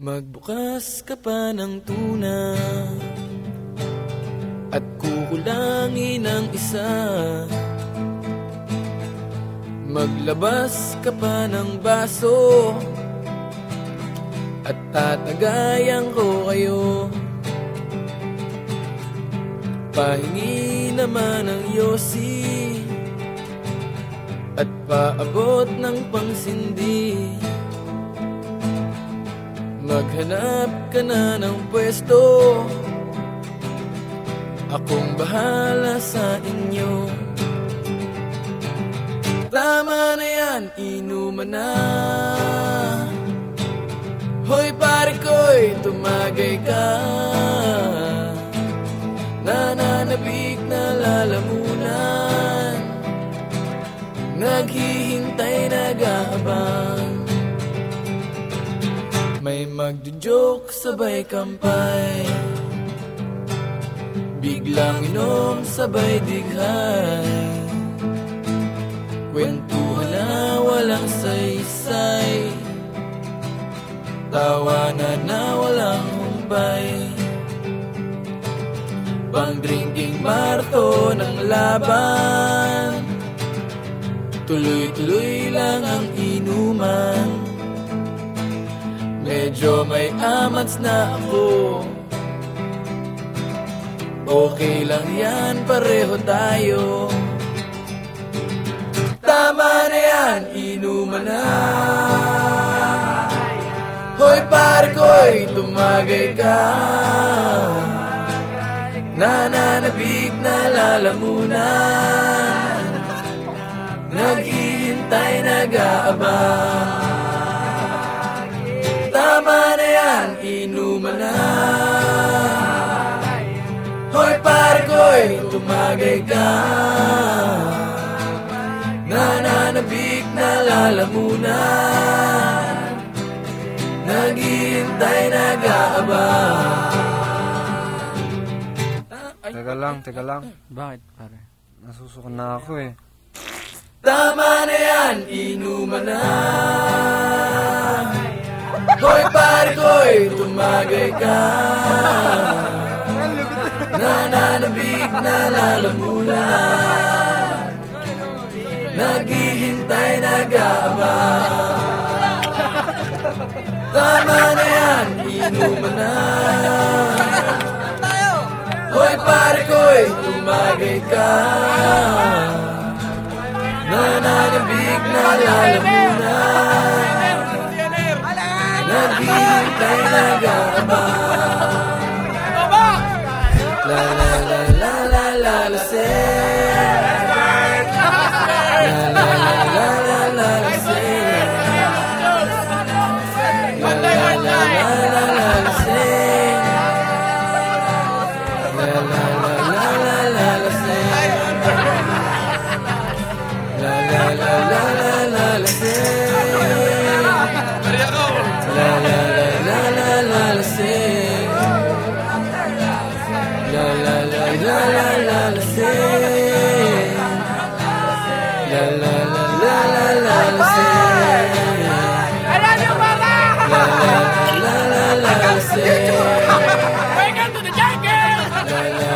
Magbukas ka pa ng tuna At kukulangin ang isa. Maglabas ka pa ng baso At tatagayan ko kayo. Pahingi naman ng yosi At paabot ng pangsindi Maghanap ka na ng pwesto. Akong bahala sa inyo. Tama na yan, inuman na. Hoy pare ko'y tumagay ka. Nananabik na lalamunan. Naghihintay magjo-joke sabay kampay. Biglang inom sabay dighay. Kwentuhan na walang saysay. Tawanan na walang humpay. Pang-drinking marto ng laban. Tuloy-tuloy lang ang inuman Medyo may amats na ako. Okay lang yan, pareho tayo. Tama na yan, inuman na. Hoy pare ko'y tumagay ka. Nananabig na lalamunan. Naghihintay, nag-aabang ko'y tumagay ka. Nananabik na lalamunan. Naghihintay, nag-aabang Teka lang, teka lang. Bakit, pare? Nasusukan na ako eh. Tama na yan, inuman na. Hoy pare ko'y tumagay ka. Nananabig na lalamunan Naghihintay, nag-aabang Tama na yan, inuman na. Hoy pare ko'y tumagay ka. Nananabig na lalamunan Naghihintay, nag-aabang você. la la la la say la la la la la la la say I love you mama la la la la la la. Welcome to the jungle